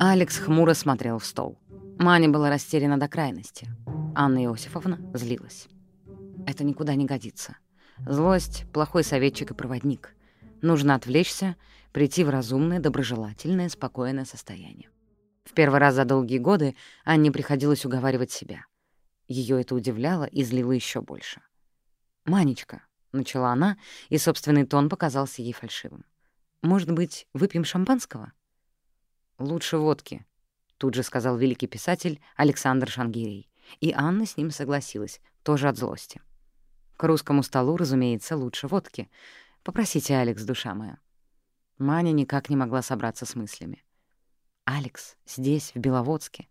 Алекс хмуро смотрел в стол. Маня была растеряна до крайности. Анна Иосифовна злилась. Это никуда не годится. Злость — плохой советчик и проводник. Нужно отвлечься, прийти в разумное, доброжелательное, спокойное состояние. В первый раз за долгие годы Анне приходилось уговаривать себя. Ее это удивляло и злило еще больше. «Манечка», — начала она, и собственный тон показался ей фальшивым. «Может быть, выпьем шампанского?» «Лучше водки», — тут же сказал великий писатель Александр Шангирей. И Анна с ним согласилась, тоже от злости. К русскому столу, разумеется, лучше водки. Попросите, Алекс, душа моя. Маня никак не могла собраться с мыслями. Алекс здесь, в Беловодске.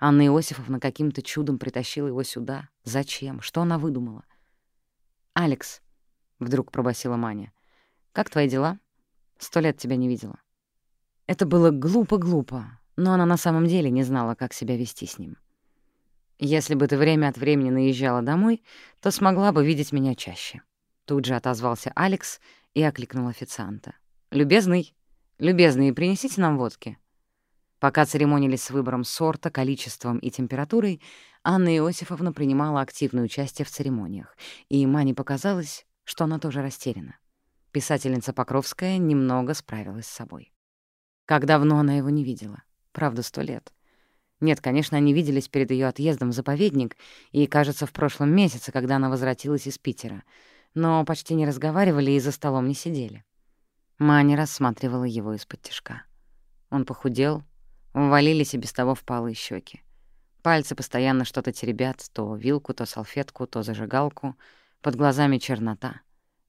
Анна Иосифовна каким-то чудом притащила его сюда. Зачем? Что она выдумала? «Алекс», — вдруг пробасила Маня, — «как твои дела? Сто лет тебя не видела». Это было глупо-глупо, но она на самом деле не знала, как себя вести с ним. Если бы ты время от времени наезжала домой, то смогла бы видеть меня чаще. Тут же отозвался Алекс и окликнул официанта. «Любезный, любезный, принесите нам водки». Пока церемонились с выбором сорта, количеством и температурой, Анна Иосифовна принимала активное участие в церемониях, и Мане показалось, что она тоже растеряна. Писательница Покровская немного справилась с собой. Как давно она его не видела? Правда, сто лет. Нет, конечно, они виделись перед ее отъездом в заповедник и, кажется, в прошлом месяце, когда она возвратилась из Питера, но почти не разговаривали и за столом не сидели. Маня рассматривала его из-под тишка. Он похудел, ввалились и без того впалые щеки. Пальцы постоянно что-то теребят, то вилку, то салфетку, то зажигалку. Под глазами чернота.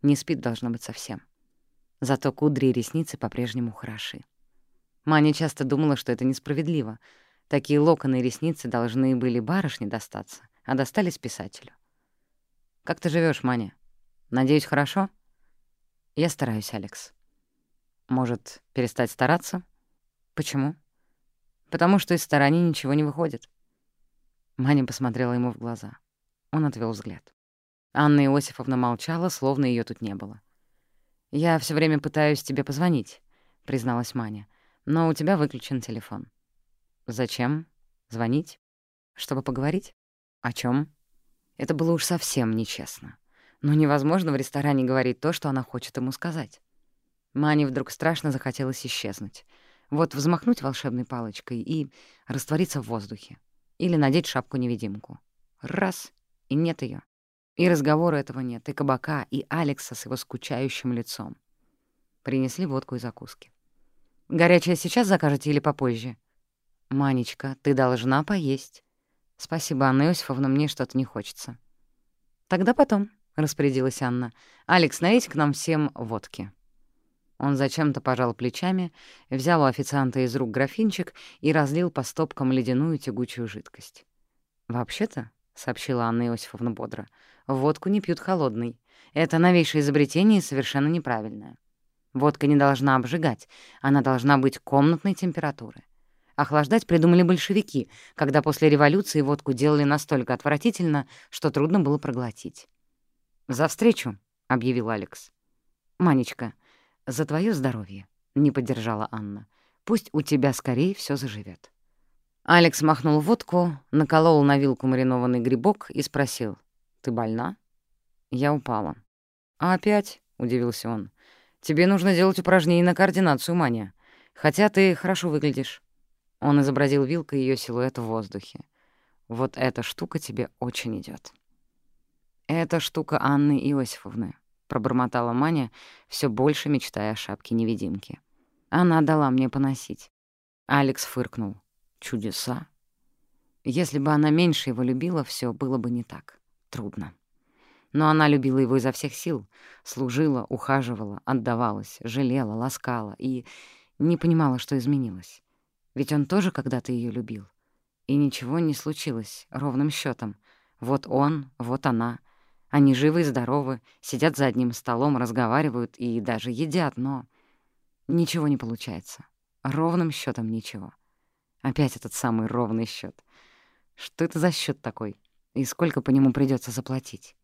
Не спит, должно быть, совсем. Зато кудри и ресницы по-прежнему хороши. Маня часто думала, что это несправедливо — Такие локоны и ресницы должны были барышне достаться, а достались писателю. «Как ты живешь, Маня? Надеюсь, хорошо?» «Я стараюсь, Алекс». «Может, перестать стараться?» «Почему?» «Потому что из стараний ничего не выходит». Маня посмотрела ему в глаза. Он отвел взгляд. Анна Иосифовна молчала, словно ее тут не было. «Я все время пытаюсь тебе позвонить», — призналась Маня, «но у тебя выключен телефон». Зачем? Звонить? Чтобы поговорить? О чем? Это было уж совсем нечестно. Но невозможно в ресторане говорить то, что она хочет ему сказать. Мане вдруг страшно захотелось исчезнуть. Вот взмахнуть волшебной палочкой и раствориться в воздухе. Или надеть шапку-невидимку. Раз — и нет ее. И разговора этого нет, и кабака, и Алекса с его скучающим лицом. Принесли водку и закуски. «Горячее сейчас закажете или попозже?» «Манечка, ты должна поесть». «Спасибо, Анна Иосифовна, мне что-то не хочется». «Тогда потом», — распорядилась Анна. «Алекс, налейте к нам всем водки». Он зачем-то пожал плечами, взял у официанта из рук графинчик и разлил по стопкам ледяную тягучую жидкость. «Вообще-то», — сообщила Анна Иосифовна бодро, — «водку не пьют холодной. Это новейшее изобретение и совершенно неправильное. Водка не должна обжигать, она должна быть комнатной температуры. Охлаждать придумали большевики, когда после революции водку делали настолько отвратительно, что трудно было проглотить. «За встречу», — объявил Алекс. «Манечка, за твое здоровье», — не поддержала Анна. «Пусть у тебя скорее все заживет. Алекс махнул водку, наколол на вилку маринованный грибок и спросил. «Ты больна?» Я упала. «А опять?» — удивился он. «Тебе нужно делать упражнения на координацию, Маня. Хотя ты хорошо выглядишь». Он изобразил вилкой ее силуэт в воздухе. «Вот эта штука тебе очень идет. «Это штука Анны Иосифовны», — пробормотала Маня, все больше мечтая о шапке-невидимки. «Она дала мне поносить». Алекс фыркнул. «Чудеса». Если бы она меньше его любила, все было бы не так. Трудно. Но она любила его изо всех сил, служила, ухаживала, отдавалась, жалела, ласкала и не понимала, что изменилось. Ведь он тоже когда-то ее любил. И ничего не случилось, ровным счетом. Вот он, вот она. Они живы и здоровы, сидят за одним столом, разговаривают и даже едят, но ничего не получается. Ровным счетом ничего. Опять этот самый ровный счет. Что это за счет такой? И сколько по нему придется заплатить?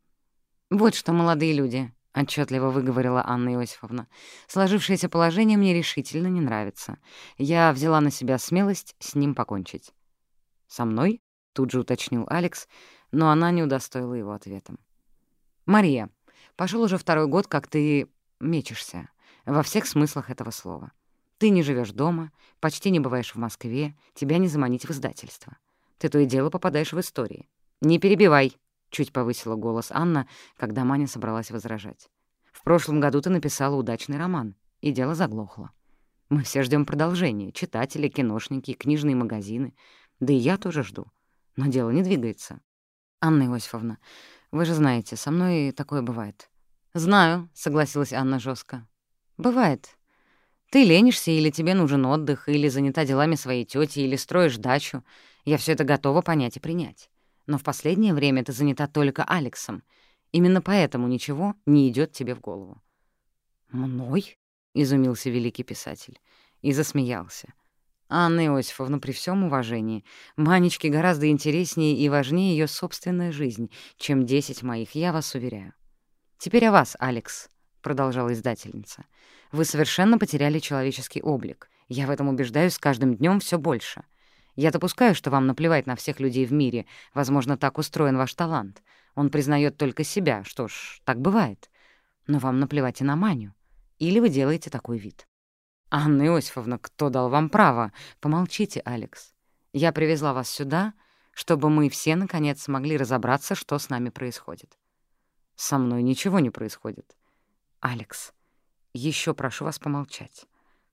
Вот что, молодые люди, — отчетливо выговорила Анна Иосифовна. «Сложившееся положение мне решительно не нравится. Я взяла на себя смелость с ним покончить». «Со мной?» — тут же уточнил Алекс, но она не удостоила его ответом. «Мария, пошел уже второй год, как ты мечешься, во всех смыслах этого слова. Ты не живешь дома, почти не бываешь в Москве, тебя не заманить в издательство. Ты то и дело попадаешь в истории. Не перебивай!» — чуть повысила голос Анна, когда Маня собралась возражать. «В прошлом году ты написала удачный роман, и дело заглохло. Мы все ждем продолжения — читатели, киношники, книжные магазины. Да и я тоже жду. Но дело не двигается. Анна Иосифовна, вы же знаете, со мной такое бывает». «Знаю», — согласилась Анна жестко. «Бывает. Ты ленишься, или тебе нужен отдых, или занята делами своей тети, или строишь дачу. Я все это готова понять и принять но в последнее время ты занята только Алексом. Именно поэтому ничего не идет тебе в голову». «Мной?» — изумился великий писатель и засмеялся. «Анна Иосифовна, при всем уважении, Манечке гораздо интереснее и важнее ее собственная жизнь, чем десять моих, я вас уверяю. Теперь о вас, Алекс», — продолжала издательница. «Вы совершенно потеряли человеческий облик. Я в этом убеждаюсь с каждым днем все больше. Я допускаю, что вам наплевать на всех людей в мире. Возможно, так устроен ваш талант. Он признает только себя. Что ж, так бывает. Но вам наплевать и на Маню. Или вы делаете такой вид. «Анна Иосифовна, кто дал вам право? Помолчите, Алекс. Я привезла вас сюда, чтобы мы все, наконец, смогли разобраться, что с нами происходит. Со мной ничего не происходит. Алекс, еще прошу вас помолчать.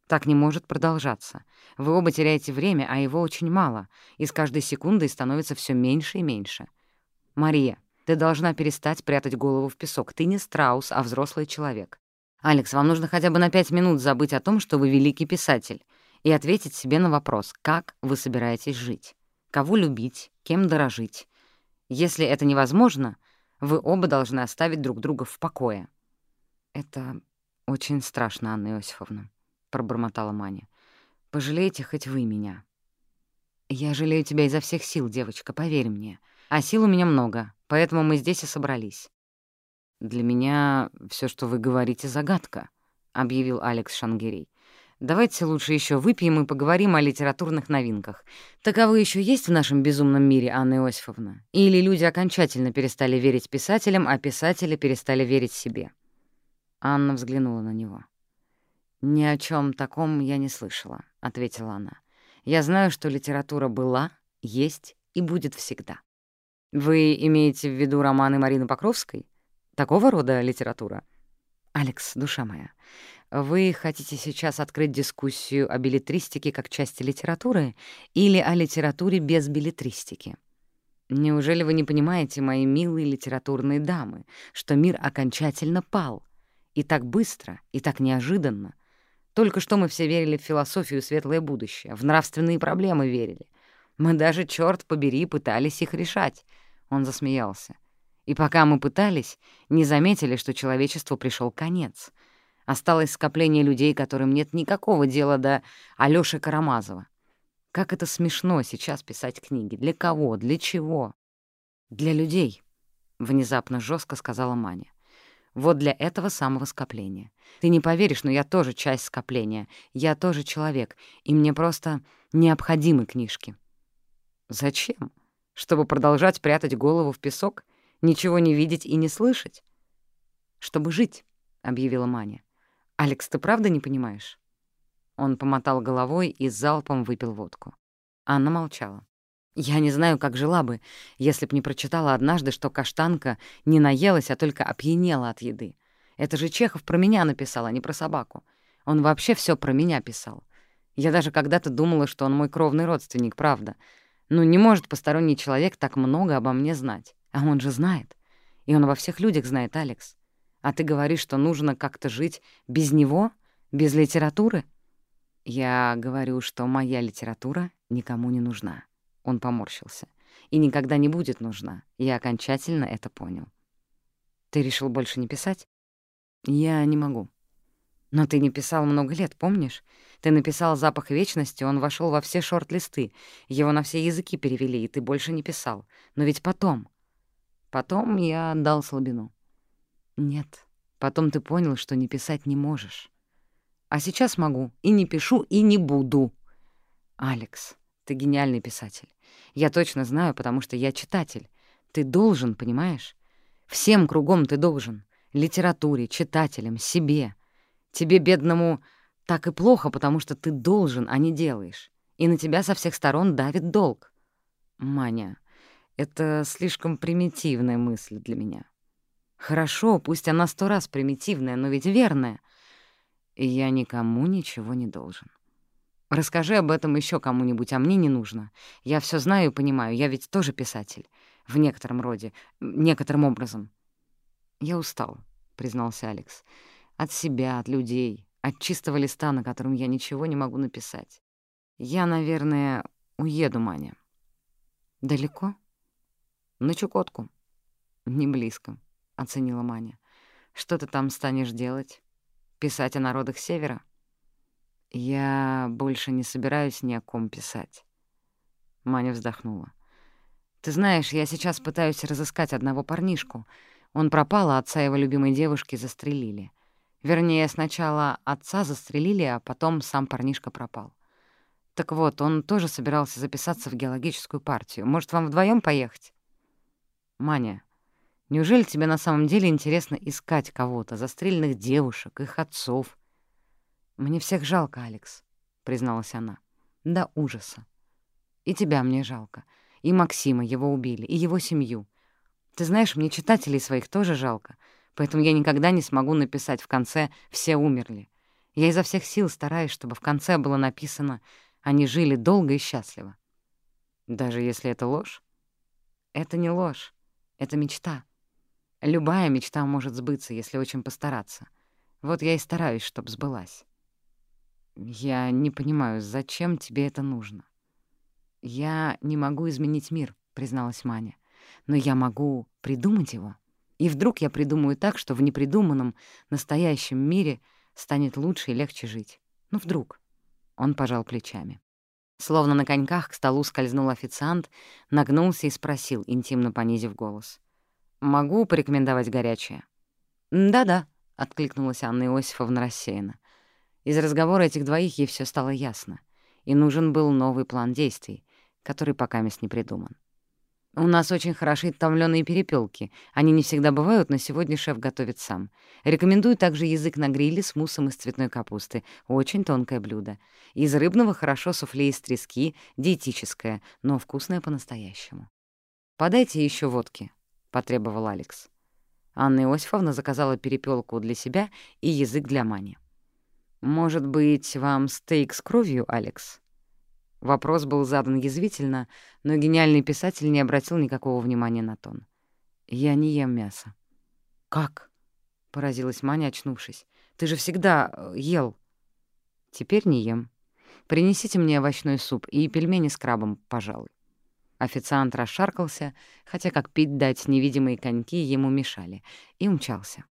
Так не может продолжаться. Вы оба теряете время, а его очень мало, и с каждой секундой становится все меньше и меньше. Мария, ты должна перестать прятать голову в песок. Ты не страус, а взрослый человек. Алекс, вам нужно хотя бы на пять минут забыть о том, что вы великий писатель, и ответить себе на вопрос, как вы собираетесь жить, кого любить, кем дорожить. Если это невозможно, вы оба должны оставить друг друга в покое. Это очень страшно, Анна Иосифовна пробормотала Маня. «Пожалейте хоть вы меня». «Я жалею тебя изо всех сил, девочка, поверь мне. А сил у меня много, поэтому мы здесь и собрались». «Для меня все, что вы говорите, загадка», — объявил Алекс Шангирей. «Давайте лучше еще выпьем и поговорим о литературных новинках. Таковы еще есть в нашем безумном мире, Анна Иосифовна? Или люди окончательно перестали верить писателям, а писатели перестали верить себе?» Анна взглянула на него. «Ни о чем таком я не слышала», — ответила она. «Я знаю, что литература была, есть и будет всегда». «Вы имеете в виду романы Марины Покровской? Такого рода литература?» «Алекс, душа моя, вы хотите сейчас открыть дискуссию о билетристике как части литературы или о литературе без билетристики?» Неужели вы не понимаете, мои милые литературные дамы, что мир окончательно пал? И так быстро, и так неожиданно, только что мы все верили в философию светлое будущее, в нравственные проблемы верили. Мы даже, черт побери, пытались их решать. Он засмеялся. И пока мы пытались, не заметили, что человечеству пришел конец. Осталось скопление людей, которым нет никакого дела до Алёши Карамазова. Как это смешно сейчас писать книги. Для кого? Для чего? Для людей, — внезапно жестко сказала Маня. Вот для этого самого скопления. Ты не поверишь, но я тоже часть скопления. Я тоже человек, и мне просто необходимы книжки. Зачем? Чтобы продолжать прятать голову в песок, ничего не видеть и не слышать? Чтобы жить, — объявила Маня. «Алекс, ты правда не понимаешь?» Он помотал головой и залпом выпил водку. Анна молчала. Я не знаю, как жила бы, если б не прочитала однажды, что каштанка не наелась, а только опьянела от еды. Это же Чехов про меня написал, а не про собаку. Он вообще все про меня писал. Я даже когда-то думала, что он мой кровный родственник, правда. Ну, не может посторонний человек так много обо мне знать. А он же знает. И он во всех людях знает, Алекс. А ты говоришь, что нужно как-то жить без него, без литературы? Я говорю, что моя литература никому не нужна. Он поморщился. «И никогда не будет нужна. Я окончательно это понял». «Ты решил больше не писать?» «Я не могу». «Но ты не писал много лет, помнишь? Ты написал «Запах вечности», он вошел во все шорт-листы, его на все языки перевели, и ты больше не писал. Но ведь потом, Потом я отдал слабину. Нет, потом ты понял, что не писать не можешь. А сейчас могу, и не пишу, и не буду. Алекс, ты гениальный писатель. Я точно знаю, потому что я читатель. Ты должен, понимаешь? Всем кругом ты должен. Литературе, читателям, себе. Тебе, бедному, так и плохо, потому что ты должен, а не делаешь. И на тебя со всех сторон давит долг. Маня, это слишком примитивная мысль для меня. Хорошо, пусть она сто раз примитивная, но ведь верная. И я никому ничего не должен. Расскажи об этом еще кому-нибудь, а мне не нужно. Я все знаю и понимаю, я ведь тоже писатель. В некотором роде, некоторым образом. Я устал, признался Алекс. От себя, от людей, от чистого листа, на котором я ничего не могу написать. Я, наверное, уеду, Маня. Далеко? На Чукотку. Не близко, оценила Маня. Что ты там станешь делать? Писать о народах Севера? Я больше не собираюсь ни о ком писать. Маня вздохнула. Ты знаешь, я сейчас пытаюсь разыскать одного парнишку. Он пропал, а отца его любимой девушки застрелили. Вернее, сначала отца застрелили, а потом сам парнишка пропал. Так вот, он тоже собирался записаться в геологическую партию. Может, вам вдвоем поехать? Маня, неужели тебе на самом деле интересно искать кого-то, застреленных девушек, их отцов? Мне всех жалко, Алекс, призналась она. До ужаса. И тебя мне жалко. И Максима, его убили, и его семью. Ты знаешь, мне читателей своих тоже жалко, поэтому я никогда не смогу написать в конце «все умерли». Я изо всех сил стараюсь, чтобы в конце было написано «они жили долго и счастливо». Даже если это ложь? Это не ложь. Это мечта. Любая мечта может сбыться, если очень постараться. Вот я и стараюсь, чтобы сбылась. Я не понимаю, зачем тебе это нужно? Я не могу изменить мир, призналась Маня. Но я могу придумать его. И вдруг я придумаю так, что в непридуманном, настоящем мире станет лучше и легче жить. Ну, вдруг. Он пожал плечами. Словно на коньках к столу скользнул официант, нагнулся и спросил, интимно понизив голос. «Могу порекомендовать горячее?» «Да-да», — откликнулась Анна Иосифовна рассеянно. Из разговора этих двоих ей все стало ясно, и нужен был новый план действий, который пока мест не придуман. У нас очень хороши томлёные перепелки. Они не всегда бывают, но сегодня шеф готовит сам. Рекомендую также язык на гриле с муссом из цветной капусты. Очень тонкое блюдо. Из рыбного хорошо суфле из трески, диетическое, но вкусное по-настоящему. «Подайте еще водки», — потребовал Алекс. Анна Иосифовна заказала перепелку для себя и язык для Мани. «Может быть, вам стейк с кровью, Алекс?» Вопрос был задан язвительно, но гениальный писатель не обратил никакого внимания на тон. «Я не ем мясо». «Как?» — поразилась Маня, очнувшись. «Ты же всегда э, ел». «Теперь не ем. Принесите мне овощной суп и пельмени с крабом, пожалуй». Официант расшаркался, хотя как пить дать невидимые коньки ему мешали, и умчался.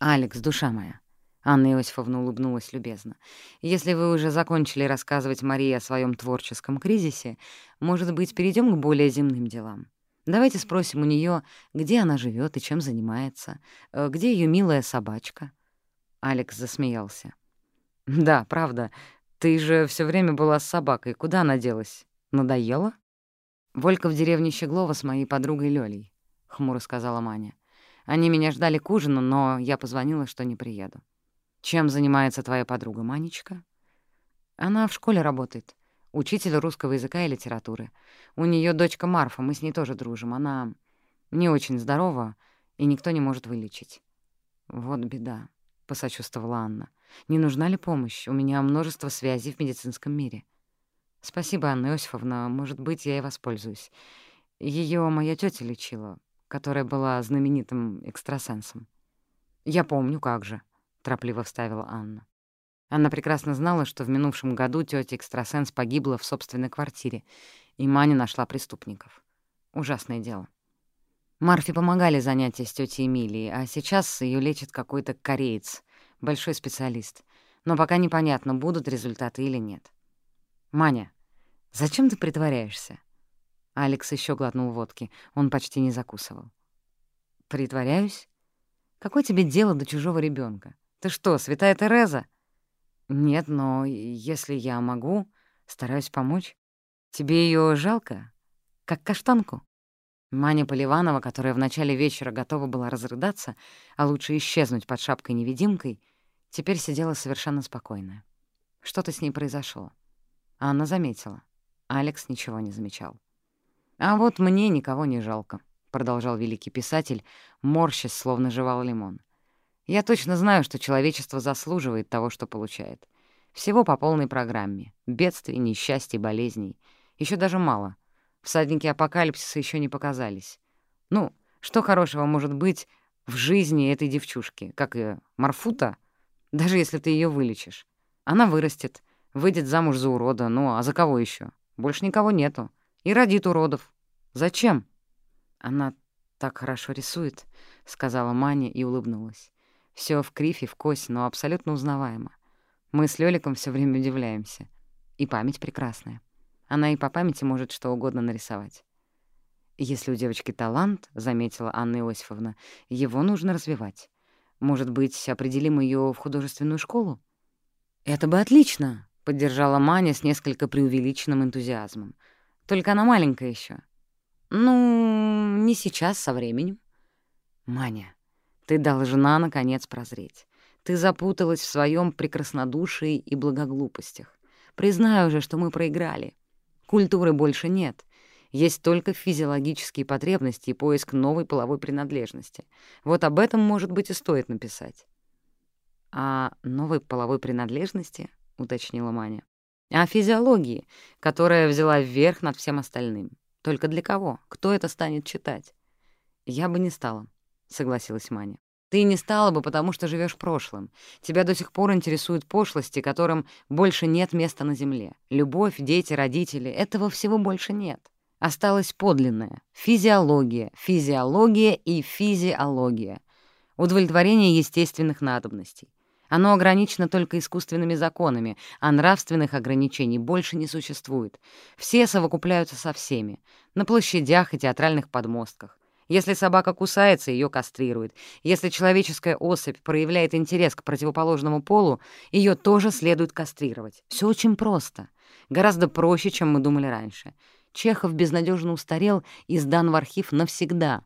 «Алекс, душа моя, Анна Иосифовна улыбнулась любезно. «Если вы уже закончили рассказывать Марии о своем творческом кризисе, может быть, перейдем к более земным делам. Давайте спросим у нее, где она живет и чем занимается, э, где ее милая собачка». Алекс засмеялся. «Да, правда. Ты же все время была с собакой. Куда она делась? Надоела?» «Волька в деревне Щеглова с моей подругой Лёлей», — хмуро сказала Маня. «Они меня ждали к ужину, но я позвонила, что не приеду». Чем занимается твоя подруга Манечка? Она в школе работает. Учитель русского языка и литературы. У нее дочка Марфа, мы с ней тоже дружим. Она не очень здорова, и никто не может вылечить. Вот беда, — посочувствовала Анна. Не нужна ли помощь? У меня множество связей в медицинском мире. Спасибо, Анна Иосифовна. Может быть, я и воспользуюсь. Ее моя тетя лечила, которая была знаменитым экстрасенсом. Я помню, как же. — торопливо вставила Анна. Она прекрасно знала, что в минувшем году тётя экстрасенс погибла в собственной квартире, и Маня нашла преступников. Ужасное дело. Марфе помогали занятия с тётей Эмилией, а сейчас её лечит какой-то кореец, большой специалист. Но пока непонятно, будут результаты или нет. «Маня, зачем ты притворяешься?» Алекс ещё глотнул водки, он почти не закусывал. «Притворяюсь? Какое тебе дело до чужого ребенка? Ты что, святая Тереза?» «Нет, но если я могу, стараюсь помочь. Тебе ее жалко? Как каштанку?» Маня Поливанова, которая в начале вечера готова была разрыдаться, а лучше исчезнуть под шапкой-невидимкой, теперь сидела совершенно спокойная. Что-то с ней произошло. Анна заметила. Алекс ничего не замечал. «А вот мне никого не жалко», — продолжал великий писатель, морщась, словно жевал лимон. «Я точно знаю, что человечество заслуживает того, что получает. Всего по полной программе. Бедствий, несчастий, болезней. Еще даже мало. Всадники апокалипсиса еще не показались. Ну, что хорошего может быть в жизни этой девчушки, как и Марфута, даже если ты ее вылечишь? Она вырастет, выйдет замуж за урода, ну а за кого еще? Больше никого нету. И родит уродов. Зачем? Она так хорошо рисует, — сказала Маня и улыбнулась. Все в крифе, в кость, но абсолютно узнаваемо. Мы с Лёликом все время удивляемся. И память прекрасная. Она и по памяти может что угодно нарисовать. Если у девочки талант, — заметила Анна Иосифовна, — его нужно развивать. Может быть, определим ее в художественную школу? «Это бы отлично», — поддержала Маня с несколько преувеличенным энтузиазмом. «Только она маленькая еще. «Ну, не сейчас, со временем». «Маня, ты должна, наконец, прозреть. Ты запуталась в своем прекраснодушии и благоглупостях. Признаю уже, что мы проиграли. Культуры больше нет. Есть только физиологические потребности и поиск новой половой принадлежности. Вот об этом, может быть, и стоит написать. «А новой половой принадлежности?» — уточнила Маня. «О физиологии, которая взяла вверх над всем остальным. Только для кого? Кто это станет читать?» «Я бы не стала», — согласилась Маня. Ты не стала бы, потому что живешь прошлым. Тебя до сих пор интересуют пошлости, которым больше нет места на земле. Любовь, дети, родители — этого всего больше нет. Осталось подлинное — физиология, физиология и физиология. Удовлетворение естественных надобностей. Оно ограничено только искусственными законами, а нравственных ограничений больше не существует. Все совокупляются со всеми. На площадях и театральных подмостках. Если собака кусается, ее кастрируют. Если человеческая особь проявляет интерес к противоположному полу, ее тоже следует кастрировать. Все очень просто. Гораздо проще, чем мы думали раньше. Чехов безнадежно устарел и сдан в архив навсегда.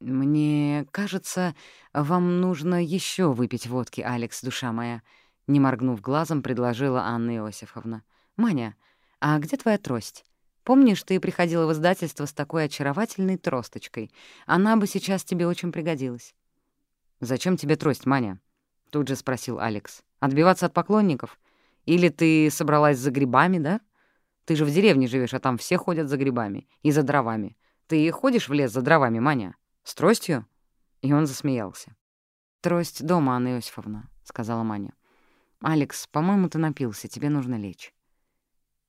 «Мне кажется, вам нужно еще выпить водки, Алекс, душа моя», — не моргнув глазом, предложила Анна Иосифовна. «Маня, а где твоя трость? Помнишь, ты приходила в издательство с такой очаровательной тросточкой? Она бы сейчас тебе очень пригодилась». «Зачем тебе трость, Маня?» — тут же спросил Алекс. «Отбиваться от поклонников? Или ты собралась за грибами, да? Ты же в деревне живешь, а там все ходят за грибами и за дровами. Ты ходишь в лес за дровами, Маня? С тростью?» И он засмеялся. «Трость дома, Анна Иосифовна», — сказала Маня. «Алекс, по-моему, ты напился, тебе нужно лечь».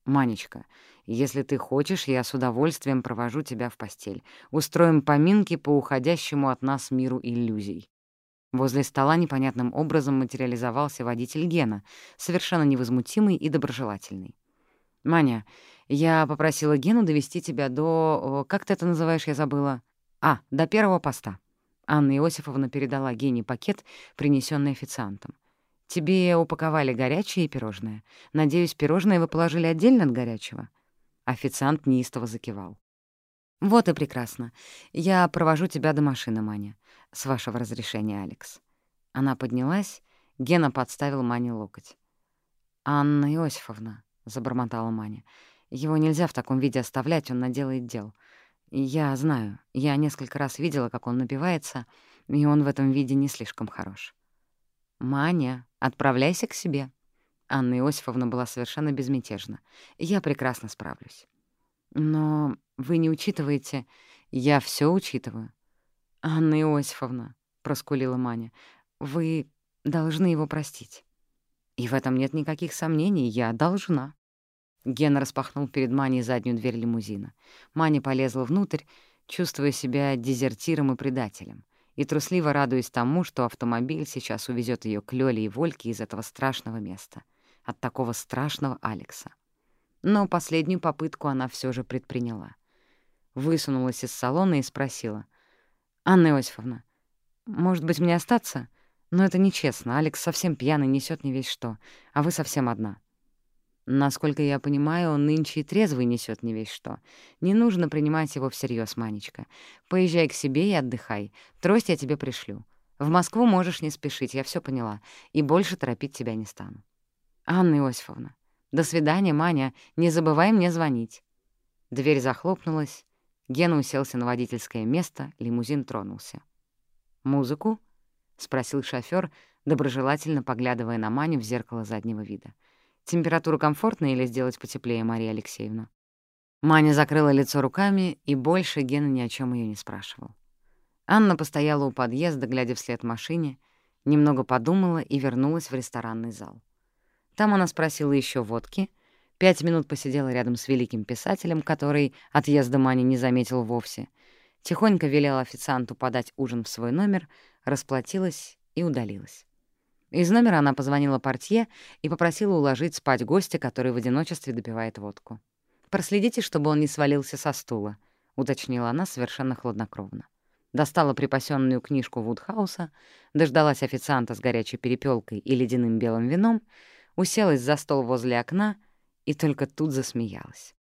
«Манечка, если ты хочешь, я с удовольствием провожу тебя в постель. Устроим поминки по уходящему от нас миру иллюзий». Возле стола непонятным образом материализовался водитель Гена, совершенно невозмутимый и доброжелательный. «Маня, я попросила Гену довести тебя до... Как ты это называешь, я забыла? А, до первого поста». Анна Иосифовна передала Гене пакет, принесенный официантом. «Тебе упаковали горячее и пирожное. Надеюсь, пирожное вы положили отдельно от горячего?» Официант неистово закивал. «Вот и прекрасно. Я провожу тебя до машины, Маня. С вашего разрешения, Алекс». Она поднялась, Гена подставил Мане локоть. «Анна Иосифовна», — забормотала Маня, — «его нельзя в таком виде оставлять, он наделает дел. Я знаю, я несколько раз видела, как он напивается, и он в этом виде не слишком хорош». «Маня, отправляйся к себе». Анна Иосифовна была совершенно безмятежна. «Я прекрасно справлюсь». «Но вы не учитываете...» «Я все учитываю». «Анна Иосифовна», — проскулила Маня, — «вы должны его простить». «И в этом нет никаких сомнений, я должна». Гена распахнул перед Маней заднюю дверь лимузина. Маня полезла внутрь, чувствуя себя дезертиром и предателем и трусливо радуясь тому, что автомобиль сейчас увезет ее к Лёле и Вольке из этого страшного места, от такого страшного Алекса. Но последнюю попытку она все же предприняла. Высунулась из салона и спросила. «Анна Иосифовна, может быть, мне остаться? Но это нечестно. Алекс совсем пьяный, несет не весь что, а вы совсем одна». Насколько я понимаю, он нынче и трезвый несет не весь что. Не нужно принимать его всерьез, Манечка. Поезжай к себе и отдыхай. Трость я тебе пришлю. В Москву можешь не спешить, я все поняла, и больше торопить тебя не стану. Анна Иосифовна, до свидания, Маня, не забывай мне звонить. Дверь захлопнулась, Гена уселся на водительское место, лимузин тронулся. «Музыку?» — спросил шофёр, доброжелательно поглядывая на Маню в зеркало заднего вида. «Температура комфортная или сделать потеплее, Мария Алексеевна?» Маня закрыла лицо руками, и больше Гена ни о чем ее не спрашивал. Анна постояла у подъезда, глядя вслед машине, немного подумала и вернулась в ресторанный зал. Там она спросила еще водки, пять минут посидела рядом с великим писателем, который отъезда Мани не заметил вовсе, тихонько велела официанту подать ужин в свой номер, расплатилась и удалилась. Из номера она позвонила портье и попросила уложить спать гостя, который в одиночестве допивает водку. «Проследите, чтобы он не свалился со стула», — уточнила она совершенно хладнокровно достала припасенную книжку Вудхауса, дождалась официанта с горячей перепелкой и ледяным белым вином, уселась за стол возле окна и только тут засмеялась.